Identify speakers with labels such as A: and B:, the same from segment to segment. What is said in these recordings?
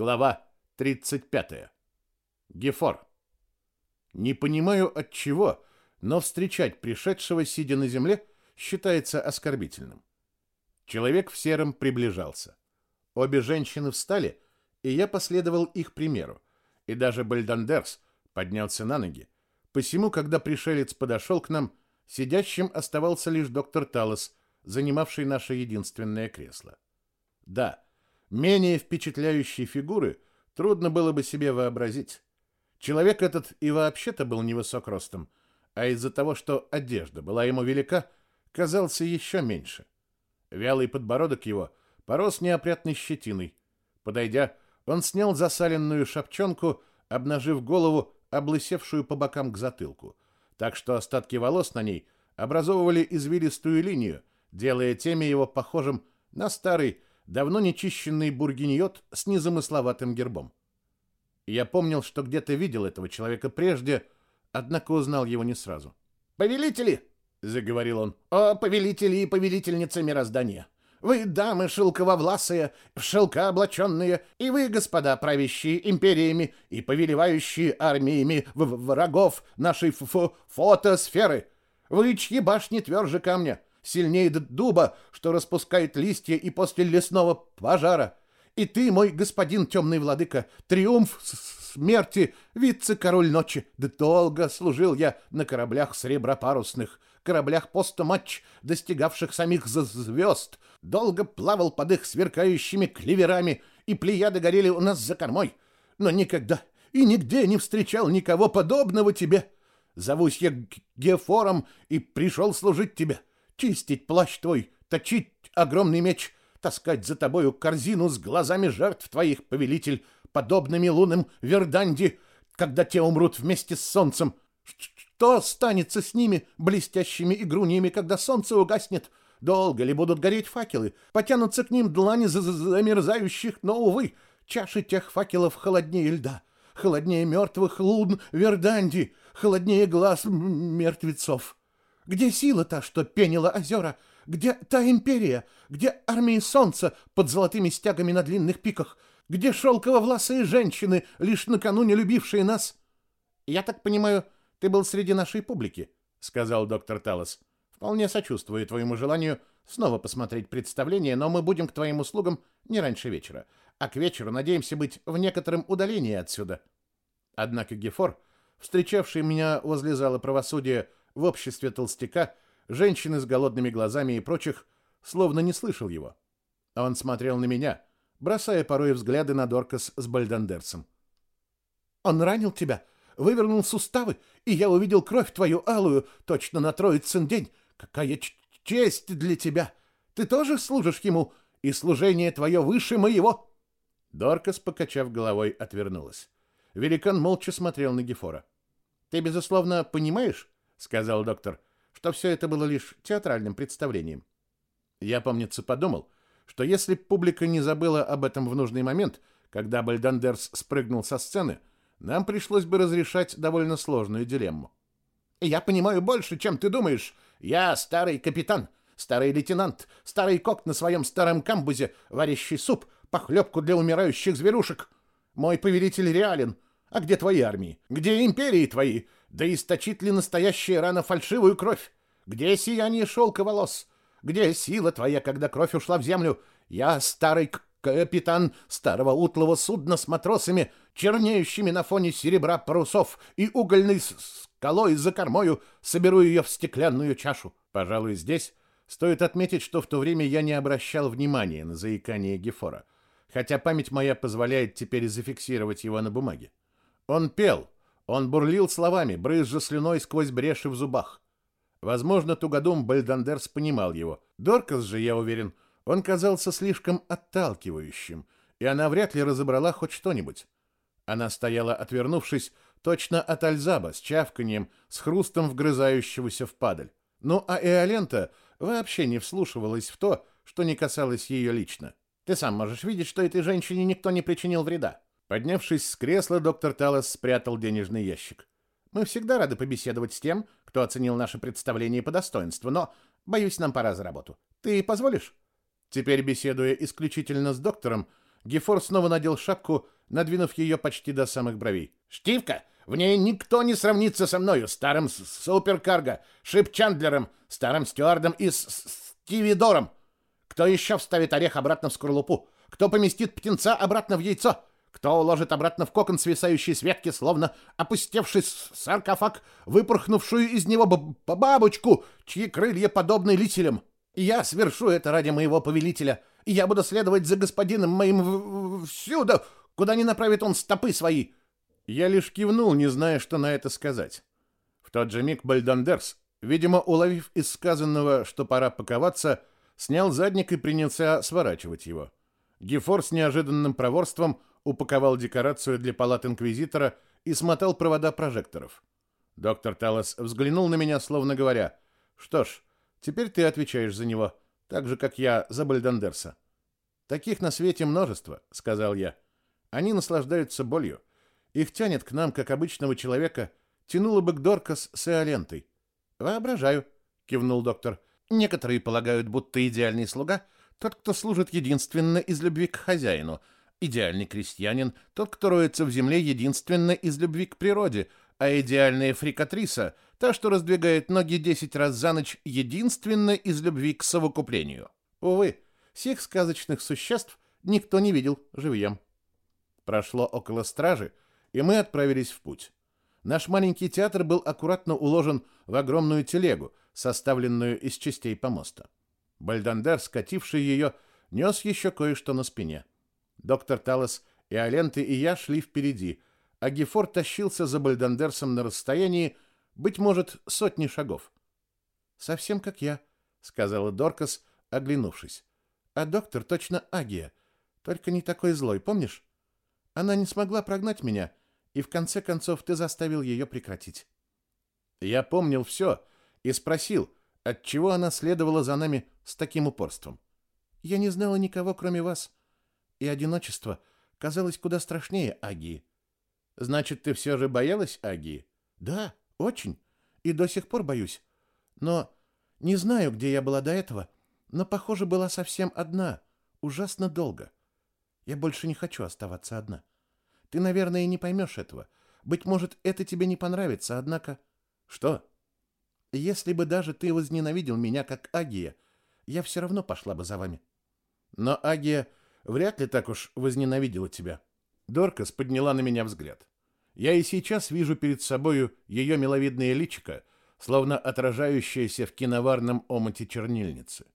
A: Глава 35. Гефор. Не понимаю от чего, но встречать пришедшего, сидя на земле, считается оскорбительным. Человек в сером приближался. Обе женщины встали, и я последовал их примеру. И даже Бальдандерс поднялся на ноги. Посему, когда пришелец подошел к нам, сидящим оставался лишь доктор Талос, занимавший наше единственное кресло. Да, менее впечатляющей фигуры трудно было бы себе вообразить. Человек этот и вообще-то был невысок ростом, а из-за того, что одежда была ему велика, казался еще меньше. Вялый подбородок его порос неопрятной щетиной. Подойдя, он снял засаленную шапчонку, обнажив голову, облысевшую по бокам к затылку, так что остатки волос на ней образовывали извилистую линию, делая теми его похожим на старый, давно нечищенный бургиньот с незамысловатым гербом. Я помнил, что где-то видел этого человека прежде, однако узнал его не сразу.
B: «Повелители!» — заговорил он. «О, повелители и повелительницы мироздания! Вы, дамы шелкововласые, в шелка облаченные, и вы, господа, правящие империями и повелевающие армиями врагов нашей ф -ф фотосферы! Вы, чьи башни тверже камня, сильнее дуба, что распускает листья и после лесного пожара! И ты, мой господин темный владыка, триумф смерти, вице-король ночи, да долго служил я на кораблях сребропарусных, кораблях поста-матч, достигавших самих звезд, долго плавал под их сверкающими клеверами, и плеяды горели у нас за кормой, но никогда и нигде не встречал никого подобного тебе. Зовусь я Гефором и пришел служить тебе, чистить плащ твой, точить огромный меч, таскать за тобою корзину с глазами жертв твоих, повелитель, подобными лунным Верданди, когда те умрут вместе с солнцем, что останется с ними, блестящими игруньями, когда солнце угаснет? Долго ли будут гореть факелы? Потянутся к ним длани замерзающих, но, увы, чаши тех факелов холоднее льда, холоднее мертвых лун Верданди, холоднее глаз мертвецов. Где сила та, что пенила озера? Где та империя? Где армии солнца под золотыми стягами на длинных пиках? Где шелково-власые женщины, лишь накануне любившие нас? Я так понимаю, — ты был среди нашей публики, сказал доктор Талос. Вполне сочувствую твоему желанию снова посмотреть представление, но мы будем к твоим услугам не раньше вечера, а к вечеру надеемся быть в некотором удалении отсюда. Однако Гефор, встречавший меня возле зала правосудия в обществе толстяка, женщины с голодными глазами и прочих, словно не слышал его. Он смотрел на меня, бросая порой взгляды на Доркас с Бальдандерсом. «Он ранил тебя?» вывернул суставы, и я увидел кровь твою алую, точно на Троицын день. Какая честь для тебя! Ты тоже служишь ему, и служение твое выше моего!» Доркас, покачав головой, отвернулась. Великан молча смотрел на Гефора. «Ты, безусловно, понимаешь, — сказал доктор, — что все это было лишь театральным представлением. Я, помнится, подумал, что если публика не забыла об этом в нужный момент, когда Бальдандерс спрыгнул со сцены, — нам пришлось бы разрешать довольно сложную дилемму. «Я понимаю больше, чем ты думаешь. Я старый капитан, старый лейтенант, старый кок на своем старом камбузе, варящий суп, похлебку для умирающих зверушек. Мой повелитель реален. А где твои армии? Где империи твои? Да источит ли настоящая рана фальшивую кровь? Где сияние шелка волос? Где сила твоя, когда кровь ушла в землю? Я старый капитан старого утлого судна с матросами, чернеющими на фоне серебра парусов и угольной скалой за кормою, соберу ее в стеклянную чашу. Пожалуй, здесь стоит отметить, что в то время я не обращал внимания на заикание Гефора, хотя память моя позволяет теперь зафиксировать его на бумаге. Он пел, он бурлил словами, брызжа слюной сквозь бреши в зубах. Возможно, Тугодум Бальдандерс понимал его. Доркас же, я уверен, он казался слишком отталкивающим, и она вряд ли разобрала хоть что-нибудь. Она стояла, отвернувшись, точно от Альзаба, с чавканием, с хрустом вгрызающегося в падаль. Ну, а Эолента вообще не вслушивалась в то, что не касалось ее лично. Ты сам можешь видеть, что этой женщине никто не причинил вреда. Поднявшись с кресла, доктор Талос спрятал денежный ящик. Мы всегда рады побеседовать с тем, кто оценил наше представление по достоинству, но, боюсь, нам пора за работу. Ты позволишь? Теперь, беседуя исключительно с доктором,
A: Гефор снова надел шапку, надвинув ее почти до самых бровей.
B: «Штивка! В ней никто не сравнится со мною, старым суперкарго, Шип Чандлером, старым стюардом и Стивидором. Кто еще вставит орех обратно в скорлупу? Кто поместит птенца обратно в яйцо? Кто уложит обратно в кокон свисающий с ветки, словно опустевший саркофаг, выпорхнувшую из него бабочку, чьи крылья подобны лителям? Я свершу это ради моего повелителя, и я буду следовать за господином моим всюду, куда не направит он стопы свои.
A: Я лишь кивнул, не зная, что на это сказать. В тот же миг Бальдандерс, видимо, уловив из сказанного, что пора паковаться, снял задник и принялся сворачивать его. Гефор с неожиданным проворством упаковал декорацию для палат инквизитора и смотал провода прожекторов. Доктор Талос взглянул на меня, словно говоря, «Что ж, теперь ты отвечаешь за него, так же, как я за Бальдандерса». «Таких на свете множество», — сказал я. «Они наслаждаются болью. Их тянет к нам, как обычного человека, тянуло бы к Доркас с Эолентой». «Воображаю», — кивнул доктор. «Некоторые полагают, будто идеальный слуга — тот, кто служит единственно из любви к хозяину — Идеальный крестьянин – тот, кто роется в земле единственно из любви к природе, а идеальная фрикатриса – та, что раздвигает ноги десять раз за ночь единственно из любви к совокуплению. Увы, всех сказочных существ никто не видел живьем. Прошло около стражи, и мы отправились в путь. Наш маленький театр был аккуратно уложен в огромную телегу, составленную из частей помоста. Бальдандер, скативший ее, нес еще кое-что на спине. Доктор Талос и Аленты и я шли впереди, а Гефор тащился за Бальдандерсом на расстоянии, быть может, сотни шагов. «Совсем как я», — сказала Доркас, оглянувшись. «А доктор точно Агия, только не такой злой, помнишь? Она не смогла прогнать меня, и в конце концов ты заставил ее прекратить». Я помнил все и спросил, отчего она следовала за нами с таким упорством. «Я не знала никого, кроме вас», и одиночество казалось куда страшнее Агии. Значит, ты все же боялась Агии? Да, очень. И до сих пор боюсь. Но не знаю, где я была до этого, но, похоже, была совсем одна, ужасно долго. Я больше не хочу оставаться одна. Ты, наверное, не поймешь этого. Быть может, это тебе не понравится, однако... Что? Если бы даже ты возненавидел меня, как Агия, я все равно пошла бы за вами. Но Агия вряд ли так уж возненавидела тебя. Доркас подняла на меня взгляд. Я и сейчас вижу перед собою ее миловидное личико, словно отражающееся в киноварном омуте чернильницы.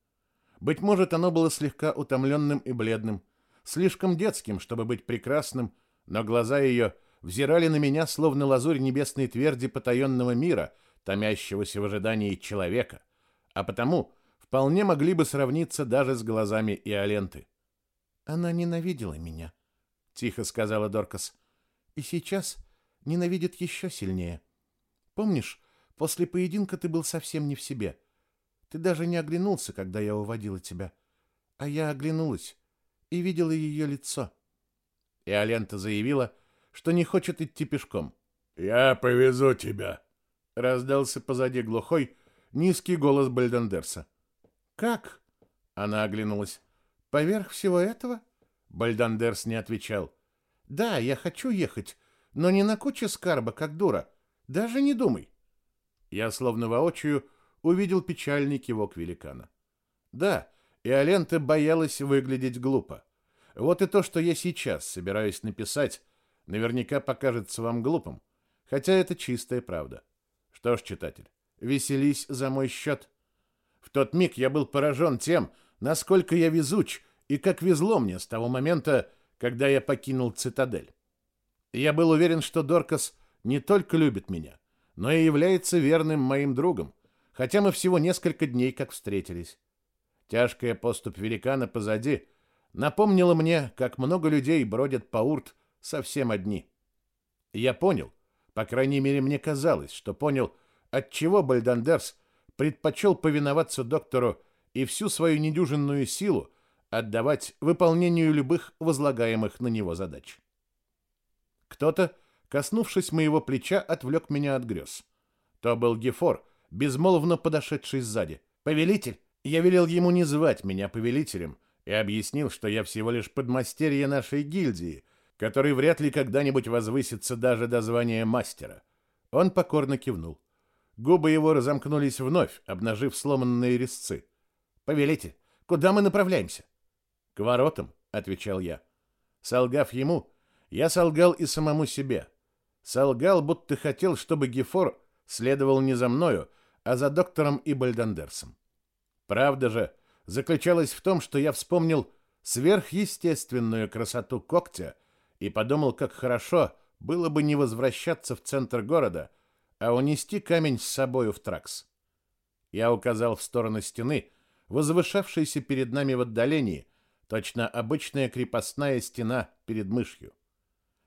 A: Быть может, оно было слегка утомленным и бледным, слишком детским, чтобы быть прекрасным, но глаза ее взирали на меня, словно лазурь небесной тверди потаенного мира, томящегося в ожидании человека, а потому вполне могли бы сравниться даже с глазами Иоленты. Она ненавидела меня, тихо сказала Доркас. И сейчас ненавидит еще сильнее. Помнишь, после поединка ты был совсем не в себе. Ты даже не оглянулся, когда я уводила тебя. А я оглянулась и видела ее лицо. И Алента заявила, что не хочет идти пешком.
C: «Я повезу тебя», —
A: раздался позади глухой, низкий голос Бальдендерса. «Как?» — она оглянулась. Поверх всего этого? Бальдандерс не отвечал. Да, я хочу ехать, но не на куче скарба, как дура. Даже не думай. Я словно воочию увидел печальный кивок великана. Да, и Алента боялась выглядеть глупо. Вот и то, что я сейчас собираюсь написать, наверняка покажется вам глупым, хотя это чистая правда. Что ж, читатель, веселись за мой счет. В тот миг я был поражен тем, насколько я везуч и как везло мне с того момента, когда я покинул цитадель. Я был уверен, что Доркас не только любит меня, но и является верным моим другом, хотя мы всего несколько дней как встретились. Тяжкая поступь великана позади напомнила мне, как много людей бродят по урт совсем одни. Я понял, по крайней мере, мне казалось, что понял, отчего Бальдандерс предпочел повиноваться доктору и всю свою недюжинную силу отдавать выполнению любых возлагаемых на него задач. Кто-то, коснувшись моего плеча, отвлек меня от грез. То был Гефор, безмолвно подошедший сзади. «Повелитель!» Я велел ему не звать меня повелителем и объяснил, что я всего лишь подмастерье нашей гильдии, который вряд ли когда-нибудь возвысится даже до звания мастера. Он покорно кивнул. Губы его разомкнулись вновь, обнажив сломанные резцы. «Повелитель, куда мы направляемся?» «К воротам», — отвечал я. Солгав ему, я солгал и самому себе. Солгал, будто хотел, чтобы Гефор следовал не за мною, а за доктором и Бальдандерсом. Правда же заключалась в том, что я вспомнил сверхъестественную красоту когтя и подумал, как хорошо было бы не возвращаться в центр города, а унести камень с собою в Тракс. Я указал в сторону стены, возвышавшейся перед нами в отдалении, точно обычная крепостная стена перед мышью.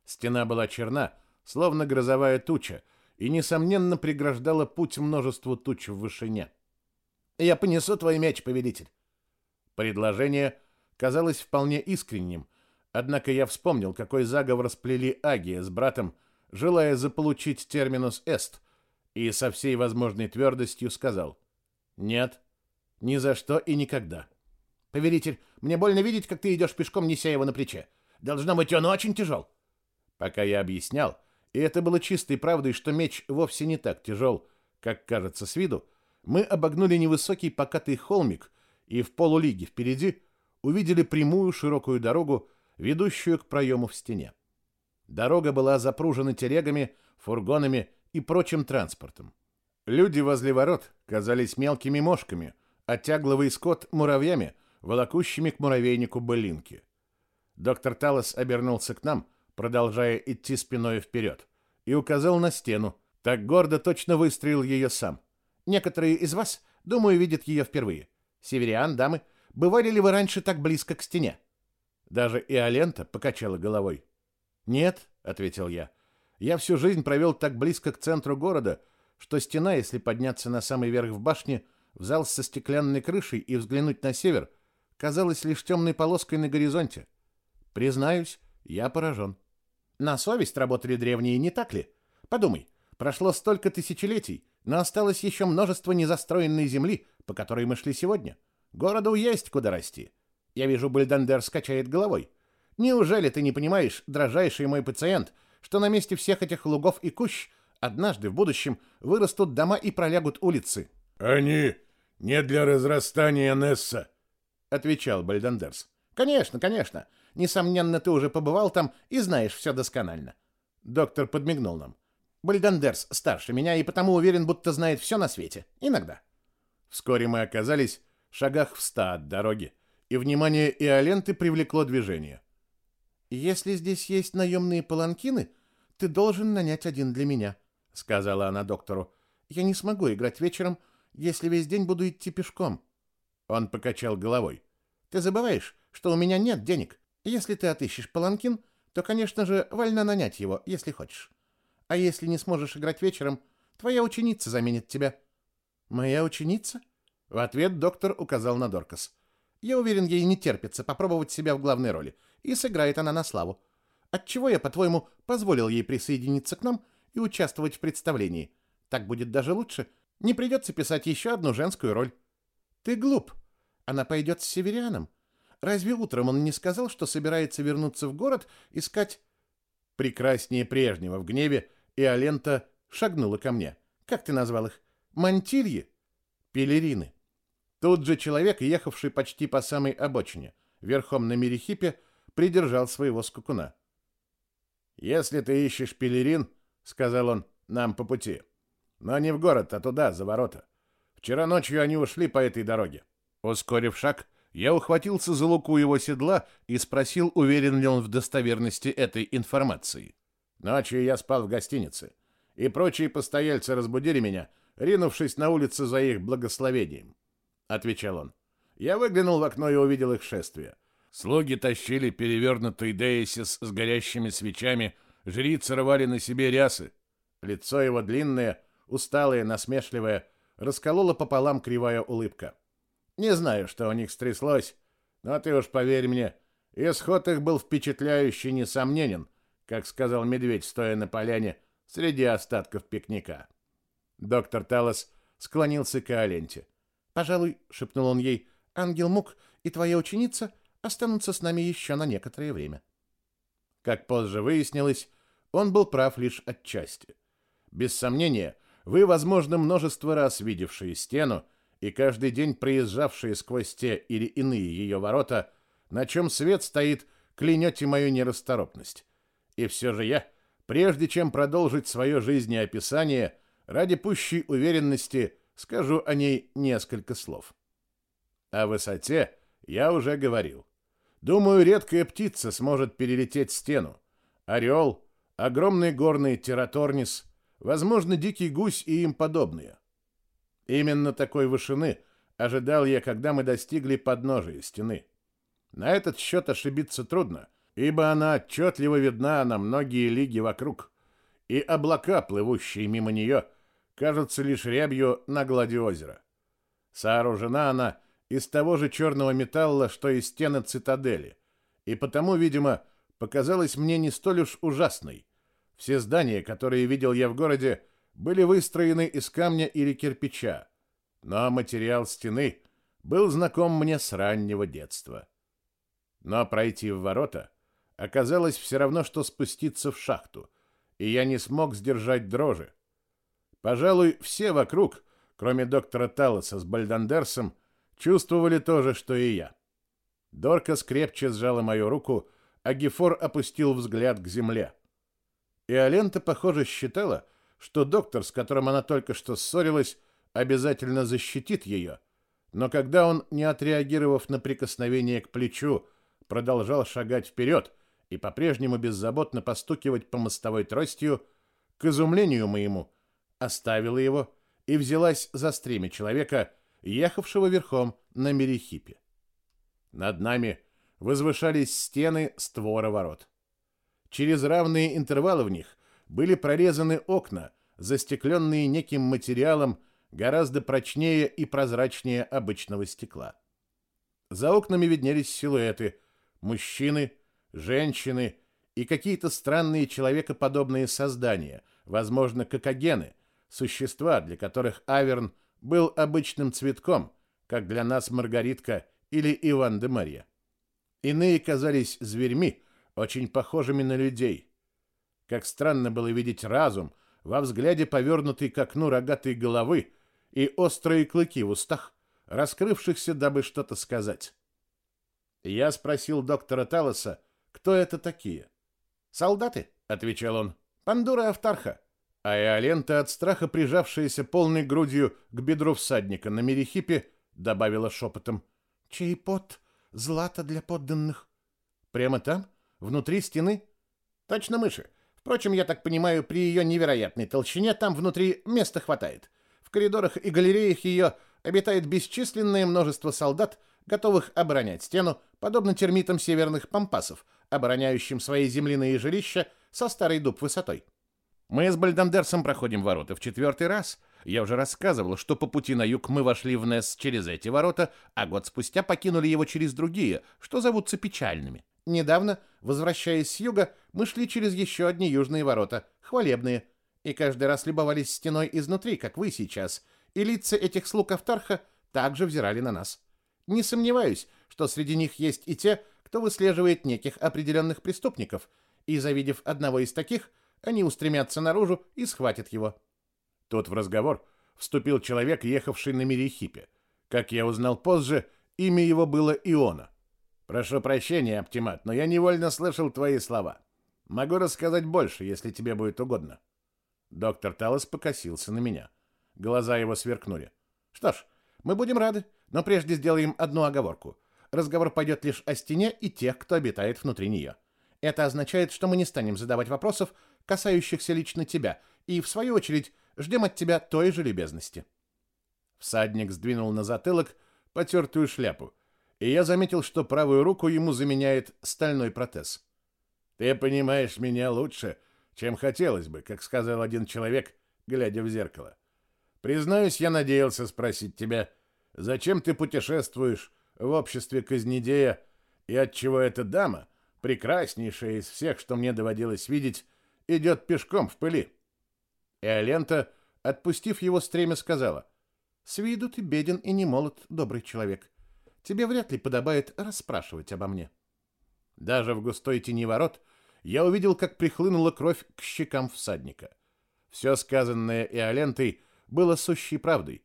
A: Стена была черна, словно грозовая туча, и, несомненно, преграждала путь множеству туч в вышине. «Я понесу твой меч, повелитель!» Предложение казалось вполне искренним, однако я вспомнил, какой заговор сплели Агия с братом, желая заполучить терминус «эст», и со всей возможной твердостью сказал «Нет, ни за что и никогда». «Повелитель, мне больно видеть, как ты идешь пешком, неся его на плече. Должно быть, он очень тяжел». Пока я объяснял, и это было чистой правдой, что меч вовсе не так тяжел, как кажется с виду, мы обогнули невысокий покатый холмик и в полулиге впереди увидели прямую широкую дорогу, ведущую к проему в стене. Дорога была запружена телегами, фургонами и прочим транспортом. Люди возле ворот казались мелкими мошками, а тягловый скот — муравьями, волокущими к муравейнику былинки. Доктор Талос обернулся к нам — продолжая идти спиной вперед, и указал на стену. Так гордо точно выстроил ее сам. Некоторые из вас, думаю, видят ее впервые. Севериан, дамы, бывали ли вы раньше так близко к стене? Даже и Алента покачала головой. «Нет», — ответил я, — «я всю жизнь провел так близко к центру города, что стена, если подняться на самый верх в башне, в зал со стеклянной крышей и взглянуть на север, казалась лишь темной полоской на горизонте. Признаюсь, я поражен». На совесть работали древние, не так ли? Подумай, прошло столько тысячелетий, но осталось еще множество незастроенной земли, по которой мы шли сегодня. Городу есть куда расти. Я вижу, Бульдандер скачает головой. Неужели ты не понимаешь, дрожайший мой пациент, что на месте всех этих лугов и кущ однажды в будущем вырастут дома и пролягут улицы?
C: Они не для разрастания Несса,
A: отвечал Бальдандерс. Конечно, конечно. Несомненно, ты уже побывал там и знаешь все досконально. Доктор подмигнул нам. Бальдандерс старше меня и потому уверен, будто знает все на свете. Иногда. Вскоре мы оказались в шагах в ста от дороги, и внимание Иоленты привлекло движение. «Если здесь есть наемные паланкины, ты должен нанять один для меня», — сказала она доктору. «Я не смогу играть вечером, если весь день буду идти пешком». Он покачал головой. «Ты забываешь, что у меня нет денег. Если ты отыщешь паланкин, то, конечно же, вольно нанять его, если хочешь. А если не сможешь играть вечером, твоя ученица заменит тебя. Моя ученица? В ответ доктор указал на Доркас. Я уверен, ей не терпится попробовать себя в главной роли, и сыграет она на славу. Отчего я, по-твоему, позволил ей присоединиться к нам и участвовать в представлении? Так будет даже лучше. Не придется писать еще одну женскую роль. Ты глуп. Она пойдет с северяном. Разве утром он не сказал, что собирается вернуться в город искать... Прекраснее прежнего в гневе, и Алента шагнула ко мне. Как ты назвал их? Мантильи? Пелерины. Тут же человек, ехавший почти по самой обочине, верхом на Мерехипе, придержал своего скакуна. «Если ты ищешь пелерин, — сказал он, — нам по пути. Но не в город, а туда, за ворота. Вчера ночью они ушли по этой дороге». Ускорив шаг, я ухватился за луку его седла и спросил, уверен ли он в достоверности этой информации. Ночью я спал в гостинице, и прочие постояльцы разбудили меня, ринувшись на улицу за их благословением. Отвечал он. Я выглянул в окно и увидел их шествие. Слуги тащили перевернутый деисис с горящими свечами, жрицы рвали на себе рясы. Лицо его длинное, усталое, насмешливое, расколола пополам кривая улыбка. Не знаю, что у них стряслось, но ты уж поверь мне, исход их был впечатляющий несомненен, как сказал медведь, стоя на поляне среди остатков пикника. Доктор Талос склонился к Аленте. «Пожалуй», — шепнул он ей, — «ангел Мук и твоя ученица
B: останутся с нами еще на некоторое время.
A: Как позже выяснилось, он был прав лишь отчасти. Без сомнения, вы, возможно, множество раз видевшие стену и каждый день проезжавшие сквозь те или иные ее ворота, на чем свет стоит, клянете мою нерасторопность. И все же я, прежде чем продолжить свое жизнеописание, ради пущей уверенности скажу о ней несколько слов. О высоте я уже говорил. Думаю, редкая птица сможет перелететь стену. Орел, огромный горный тераторнис, возможно, дикий гусь и им подобные. Именно такой вышины ожидал я, когда мы достигли подножия стены. На этот счет ошибиться трудно, ибо она отчетливо видна на многие лиги вокруг, и облака, плывущие мимо нее, кажутся лишь рябью на глади озера. Сооружена она из того же черного металла, что и стены цитадели, и потому, видимо, показалась мне не столь уж ужасной. Все здания, которые видел я в городе, были выстроены из камня или кирпича, но материал стены был знаком мне с раннего детства. Но пройти в ворота оказалось все равно, что спуститься в шахту, и я не смог сдержать дрожи. Пожалуй, все вокруг, кроме доктора Талоса с Бальдандерсом, чувствовали то же, что и я. Дорка скрепче сжала мою руку, а Гефор опустил взгляд к земле. И Алента, похоже, считала, что доктор, с которым она только что ссорилась, обязательно защитит ее. Но когда он, не отреагировав на прикосновение к плечу, продолжал шагать вперед и по-прежнему беззаботно постукивать по мостовой тростью, к изумлению моему, оставила его и взялась за стремя человека, ехавшего верхом на Мерехипе. Над нами возвышались стены створа ворот. Через равные интервалы в них были прорезаны окна, застекленные неким материалом гораздо прочнее и прозрачнее обычного стекла. За окнами виднелись силуэты – мужчины, женщины и какие-то странные человекоподобные создания, возможно, кокогены, существа, для которых Аверн был обычным цветком, как для нас Маргаритка или Иван де Мария. Иные казались зверьми, очень похожими на людей. Как странно было видеть разум во взгляде повернутой к окну рогатой головы и острые клыки в устах, раскрывшихся, дабы что-то сказать. Я спросил доктора Талоса, кто это такие. «Солдаты», — отвечал он, — «Пандура Автарха». А Иолента, от страха прижавшаяся полной грудью к бедру всадника на Мерехипе, добавила шепотом, «Чей пот? Злато для подданных». «Прямо там?» Внутри стены? Точно мыши. Впрочем, я так понимаю, при ее невероятной толщине там внутри места хватает. В коридорах и галереях ее обитает бесчисленное множество солдат, готовых оборонять стену, подобно термитам северных пампасов, обороняющим свои земляные жилища со старой дуб высотой. Мы с Бальдандерсом проходим ворота в четвертый раз. Я уже рассказывал, что по пути на юг мы вошли в Несс через эти ворота, а год спустя покинули его через другие, что зовутся печальными. Недавно, возвращаясь с юга, мы шли через еще одни южные ворота, хвалебные, и каждый раз любовались стеной изнутри, как вы сейчас, и лица этих слуг Автарха также взирали на нас. Не сомневаюсь, что среди них есть и те, кто выслеживает неких определенных преступников, и, завидев одного из таких, они устремятся наружу и схватят его. Тут в разговор вступил человек, ехавший на Мерехипе. Как я узнал позже, имя его было Иона. Прошу прощения, Оптимат, но я невольно слышал твои слова. Могу рассказать больше, если тебе будет угодно. Доктор Талос покосился на меня. Глаза его сверкнули. Что ж, мы будем рады, но прежде сделаем одну оговорку. Разговор пойдет лишь о стене и тех, кто обитает внутри нее. Это означает, что мы не станем задавать вопросов, касающихся лично тебя, и, в свою очередь, ждем от тебя той же любезности. Всадник сдвинул на затылок потертую шляпу, и я заметил, что правую руку ему заменяет стальной протез. «Ты понимаешь меня лучше, чем хотелось бы», как сказал один человек, глядя в зеркало. «Признаюсь, я надеялся спросить тебя, зачем ты путешествуешь в обществе Казнедея, и отчего эта дама, прекраснейшая из всех, что мне доводилось видеть, идет пешком в пыли?» И Алента, отпустив его стремя, сказала, «С виду ты беден и не молод, добрый человек».
B: Тебе вряд ли подобает расспрашивать обо мне.
A: Даже в густой тени ворот я увидел, как прихлынула кровь к щекам всадника. Все сказанное Иолентой было сущей правдой.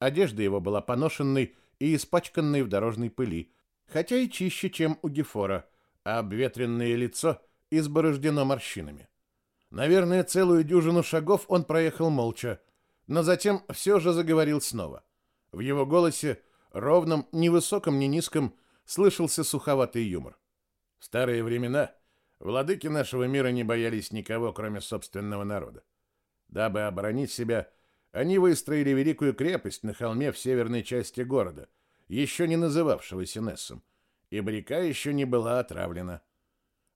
A: Одежда его была поношенной и испачканной в дорожной пыли, хотя и чище, чем у Гефора, а обветренное лицо изборождено морщинами. Наверное, целую дюжину шагов он проехал молча, но затем все же заговорил снова. В его голосе, ровном, ни высоком, ни низком, слышался суховатый юмор. В старые времена владыки нашего мира не боялись никого, кроме собственного народа. Дабы оборонить себя, они выстроили великую крепость на холме в северной части города, еще не называвшегося Нессом, и река еще не была отравлена.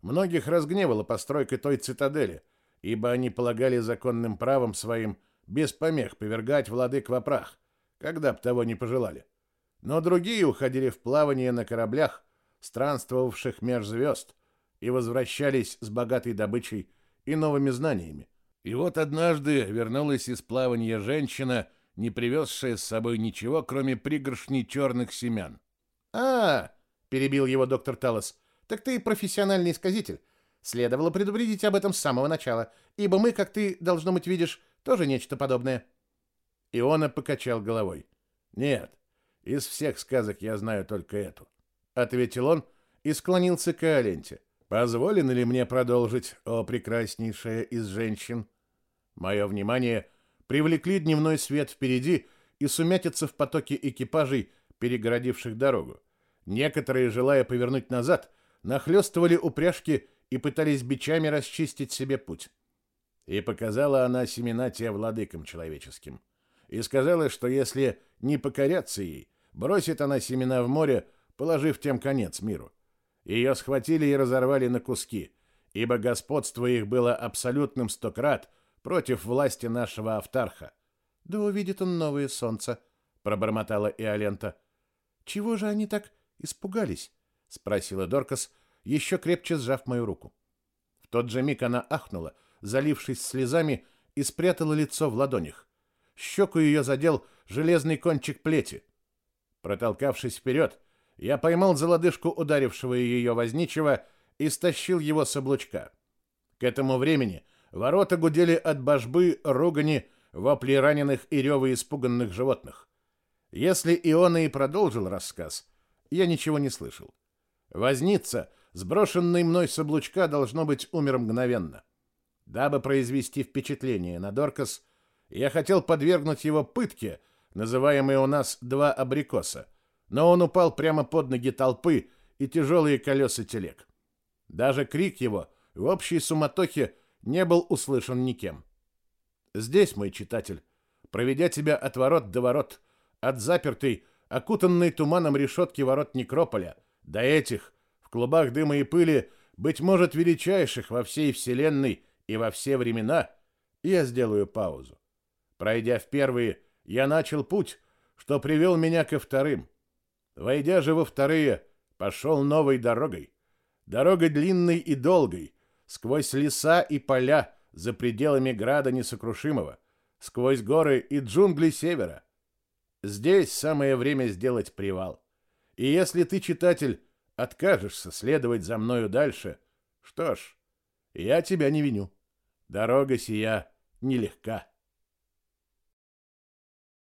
A: Многих разгневала постройка той цитадели, ибо они полагали законным правом своим без помех повергать владык в прах, когда б того не пожелали. Но другие уходили в плавание на кораблях, странствовавших меж звезд, и возвращались с богатой добычей и новыми знаниями. И вот однажды вернулась из плавания женщина, не привезшая с собой ничего, кроме пригоршни черных семян.
B: «А, — перебил его доктор Талос, — так ты профессиональный сказитель. Следовало предупредить об этом с самого начала, ибо мы, как ты, должно быть, видишь, тоже нечто подобное».
A: Иона покачал головой. «Нет, из всех сказок я знаю только эту», — ответил он и склонился к Аленте. Позволено ли мне продолжить, о прекраснейшая из женщин? Мое внимание привлекли дневной свет впереди и сумятица в потоке экипажей, перегородивших дорогу. Некоторые, желая повернуть назад, нахлестывали упряжки и пытались бичами расчистить себе путь. И показала она семена те владыкам человеческим. И сказала, что если не покоряться ей, бросит она семена в море, положив тем конец миру. Ее схватили и разорвали на куски, ибо господство их было абсолютным стократ против власти нашего автарха.
B: Да увидит он новое солнце, пробормотала Иолента. Чего же они так испугались? спросила Доркас, еще крепче сжав мою руку. В тот же миг она ахнула, залившись слезами, и спрятала лицо в ладонях. Щеку ее задел железный кончик плети. Протолкавшись вперед, я поймал за лодыжку ударившего ее возничего и стащил его с облучка. К этому времени ворота гудели от божбы, ругани, вопли раненых и рева испуганных животных. Если Иона и продолжил рассказ, я ничего не слышал. Возница, сброшенный мной с облучка, должно быть, умер мгновенно. Дабы произвести впечатление на Доркас, я хотел подвергнуть его пытке, называемой у нас «два абрикоса», но он упал прямо под ноги толпы и тяжелые колеса телег. Даже крик его в общей суматохе не был услышан никем. Здесь, мой читатель, проведя тебя от ворот до ворот, от запертой, окутанной туманом решетки ворот Некрополя, до этих, в клубах дыма и пыли, быть может, величайших во всей вселенной и во все времена, я сделаю паузу. Пройдя в первые, я начал путь, что привел меня ко вторым, Войдя же во вторые, пошел новой дорогой. Дорогой длинной и долгой, сквозь леса и поля, за пределами града несокрушимого, сквозь горы и джунгли севера. Здесь самое время сделать привал. И если ты, читатель, откажешься следовать за мною дальше, что ж, я тебя не виню. Дорога сия нелегка.